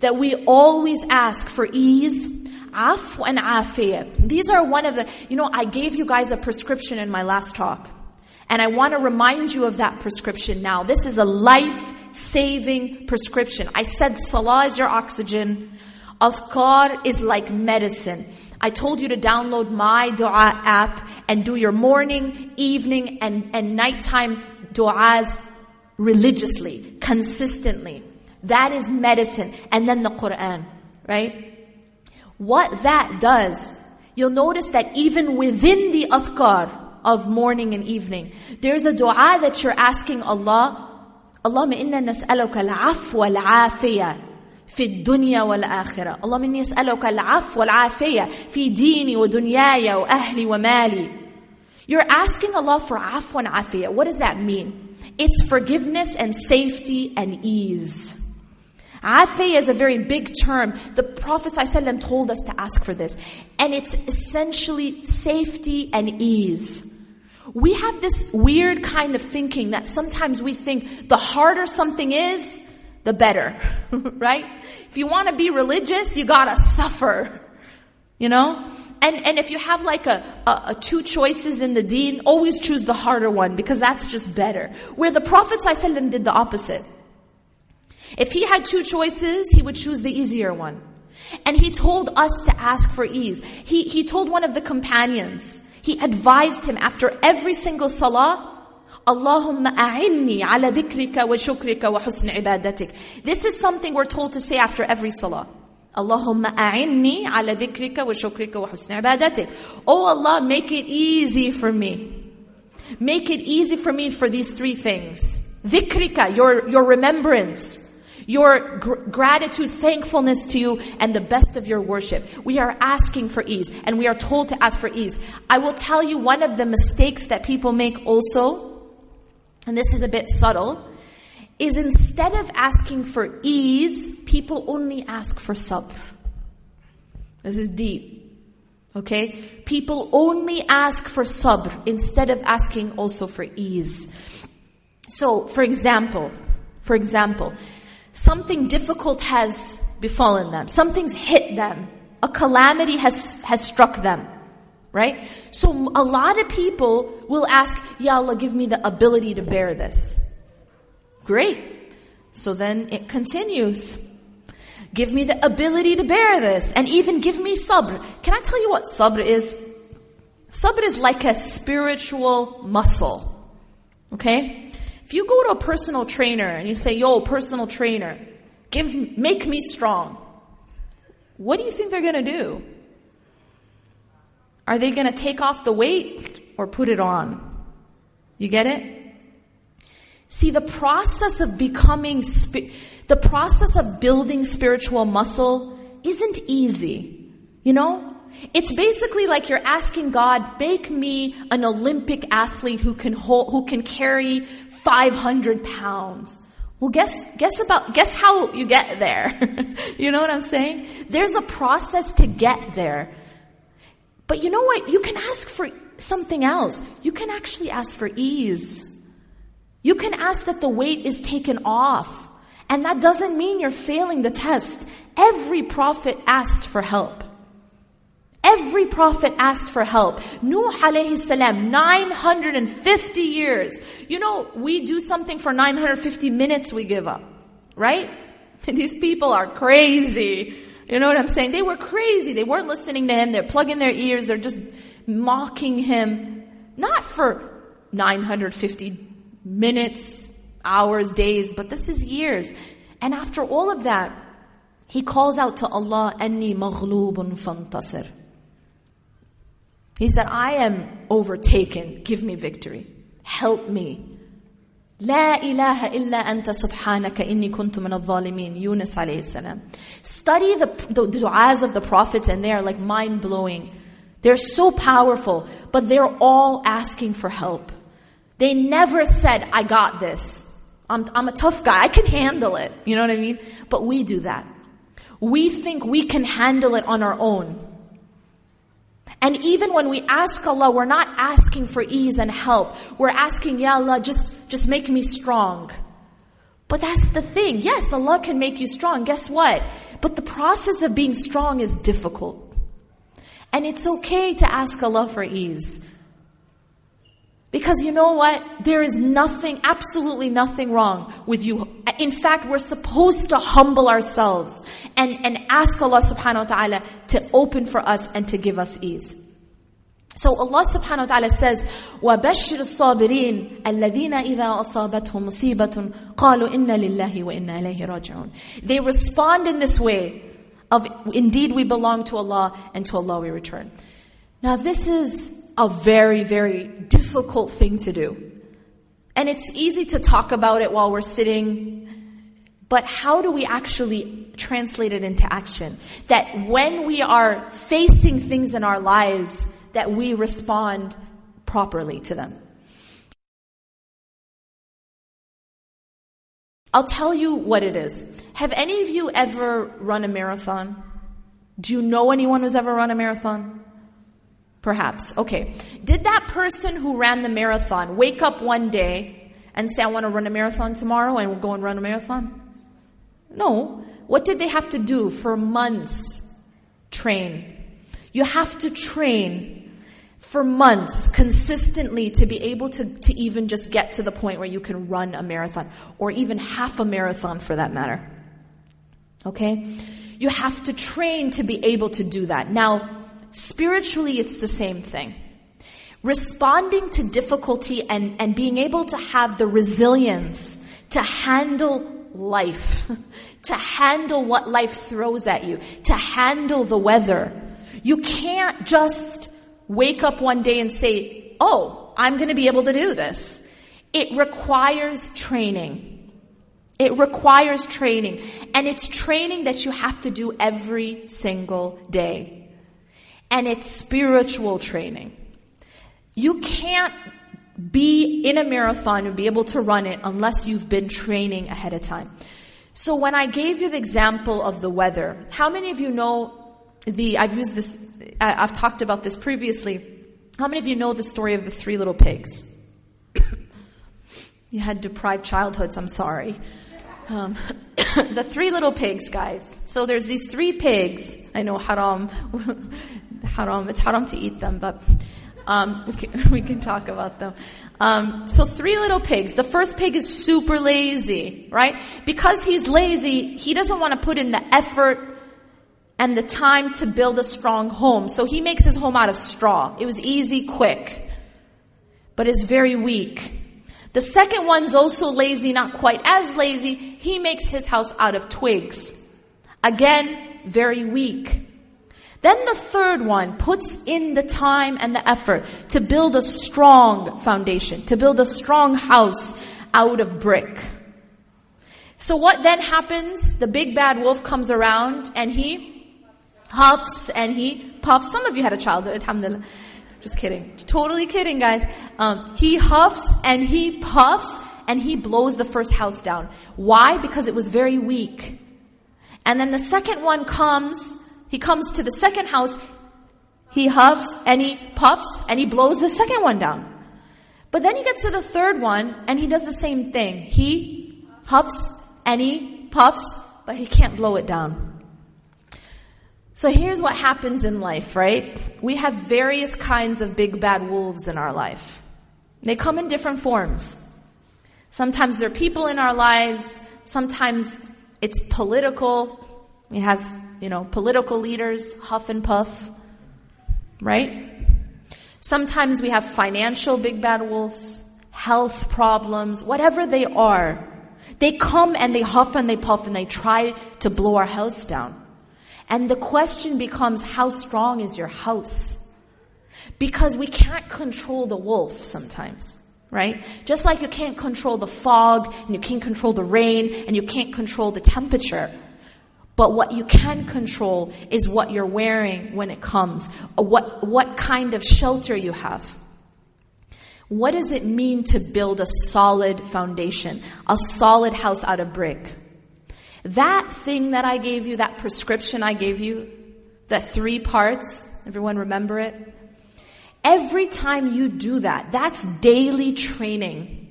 that we always ask for ease, afu and afiyah. These are one of the, you know, I gave you guys a prescription in my last talk. And I want to remind you of that prescription now. This is a life-saving prescription. I said salah is your oxygen. Azkar is like medicine. I told you to download my dua app and do your morning, evening, and, and nighttime du'as religiously, consistently. That is medicine. And then the Quran, right? What that does, you'll notice that even within the azkar of morning and evening, there's a dua that you're asking Allah, اللهم إنا نسألك العفو والعافية في الدنيا والآخرة اللهم إني أسألك العفو والعافية في ديني ودنياي وأهلي ومالي You're asking Allah for عفو and afiyah. What does that mean? It's forgiveness and safety and ease. Afiyah is a very big term. The Prophet ﷺ told us to ask for this. And it's essentially safety and ease. We have this weird kind of thinking that sometimes we think the harder something is, the better, right? If you want to be religious, you gotta suffer, you know? And, and if you have like a, a, a, two choices in the deen, always choose the harder one because that's just better. Where the Prophet ﷺ did the opposite. If he had two choices, he would choose the easier one. And he told us to ask for ease. He, he told one of the companions, he advised him after every single salah, Allahumma a'inni ala dhikrika wa shukrika wa husn ibadatik. This is something we're told to say after every salah. Allahumma a'inni ala dhikrika wa shukrika wa husn ibadatik. Oh Allah, make it easy for me. Make it easy for me for these three things. Dhikrika, your, your remembrance your gr- gratitude, thankfulness to you, and the best of your worship. We are asking for ease, and we are told to ask for ease. I will tell you one of the mistakes that people make also, and this is a bit subtle, is instead of asking for ease, people only ask for sabr. This is deep. Okay? People only ask for sabr instead of asking also for ease. So, for example, for example, something difficult has befallen them. Something's hit them. A calamity has, has struck them. Right? So a lot of people will ask, Ya Allah, give me the ability to bear this. Great. So then it continues. Give me the ability to bear this and even give me sabr. Can I tell you what sabr is? Sabr is like a spiritual muscle. Okay? If you go to a personal trainer and you say, yo, personal trainer, give, make me strong. What do you think they're gonna do? Are they gonna take off the weight or put it on? You get it? See, the process of becoming, the process of building spiritual muscle isn't easy. You know? It's basically like you're asking God, make me an Olympic athlete who can hold, who can carry 500 pounds. Well, guess, guess about, guess how you get there. you know what I'm saying? There's a process to get there. But you know what? You can ask for something else. You can actually ask for ease. You can ask that the weight is taken off. And that doesn't mean you're failing the test. Every prophet asked for help. Every prophet asked for help. Nuh alayhi salam, 950 years. You know, we do something for 950 minutes, we give up. Right? These people are crazy. You know what I'm saying? They were crazy. They weren't listening to him. They're plugging their ears. They're just mocking him. Not for 950 minutes, hours, days, but this is years. And after all of that, he calls out to Allah, أَنِّي مَغْلُوبٌ فَانْتَصِرْ he said, I am overtaken. Give me victory. Help me. لا إله إلا أنت سبحانك إني كنت من الظالمين Yunus عليه السلام Study the, the, the du'as of the prophets and they are like mind blowing. They're so powerful, but they're all asking for help. They never said, I got this. I'm, I'm a tough guy. I can handle it. You know what I mean? But we do that. We think we can handle it on our own. And even when we ask Allah, we're not asking for ease and help. We're asking, Ya Allah, just, just make me strong. But that's the thing. Yes, Allah can make you strong. Guess what? But the process of being strong is difficult. And it's okay to ask Allah for ease. Because you know what? There is nothing, absolutely nothing wrong with you. In fact, we're supposed to humble ourselves and, and ask Allah subhanahu wa ta'ala to open for us and to give us ease. So Allah subhanahu wa ta'ala says, وَبَشِّرِ الصَّابِرِينَ الَّذِينَ إِذَا أَصَابَتْهُمْ مُصِيبَةٌ قَالُوا إِنَّ لِلَّهِ وَإِنَّا إِلَيْهِ رَاجِعُونَ They respond in this way of, indeed we belong to Allah and to Allah we return. Now this is a very, very difficult thing to do. And it's easy to talk about it while we're sitting, but how do we actually translate it into action? That when we are facing things in our lives, that we respond properly to them. I'll tell you what it is. Have any of you ever run a marathon? Do you know anyone who's ever run a marathon? Perhaps. Okay. Did that person who ran the marathon wake up one day and say, I want to run a marathon tomorrow and we'll go and run a marathon? No. What did they have to do for months? Train. You have to train for months consistently to be able to, to even just get to the point where you can run a marathon or even half a marathon for that matter. Okay? You have to train to be able to do that. Now, spiritually, it's the same thing. Responding to difficulty and, and being able to have the resilience to handle life, to handle what life throws at you, to handle the weather. You can't just wake up one day and say, oh, I'm going to be able to do this. It requires training. It requires training. And it's training that you have to do every single day. And it's spiritual training. You can't be in a marathon and be able to run it unless you've been training ahead of time. So when I gave you the example of the weather, how many of you know the, I've used this I've talked about this previously. How many of you know the story of the three little pigs? you had deprived childhoods, I'm sorry. Um, the three little pigs, guys. So there's these three pigs. I know haram, haram, it's haram to eat them, but um, we, can, we, can, talk about them. Um, so three little pigs. The first pig is super lazy, right? Because he's lazy, he doesn't want to put in the effort and the time to build a strong home. So he makes his home out of straw. It was easy, quick, but is very weak. The second one's also lazy, not quite as lazy. He makes his house out of twigs. Again, very weak. Then the third one puts in the time and the effort to build a strong foundation, to build a strong house out of brick. So what then happens? The big bad wolf comes around and he huffs and he puffs. Some of you had a childhood, alhamdulillah. Just kidding. Totally kidding, guys. Um, he huffs and he puffs and he blows the first house down. Why? Because it was very weak. And then the second one comes, he comes to the second house, he huffs and he puffs and he blows the second one down. But then he gets to the third one and he does the same thing. He huffs and he puffs, but he can't blow it down. So here's what happens in life, right? We have various kinds of big bad wolves in our life. They come in different forms. Sometimes they're people in our lives. Sometimes it's political. We have, you know, political leaders, huff and puff, right? Sometimes we have financial big bad wolves, health problems, whatever they are. They come and they huff and they puff and they try to blow our house down. And the question becomes, how strong is your house? Because we can't control the wolf sometimes, right? Just like you can't control the fog, and you can't control the rain, and you can't control the temperature. But what you can control is what you're wearing when it comes, uh, what, what kind of shelter you have. What does it mean to build a solid foundation, a solid house out of brick? That thing that I gave you, that prescription I gave you, the three parts, everyone remember it? Every time you do that, that's daily training.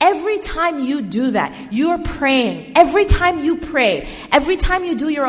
Every time you do that, you're praying. Every time you pray, every time you do your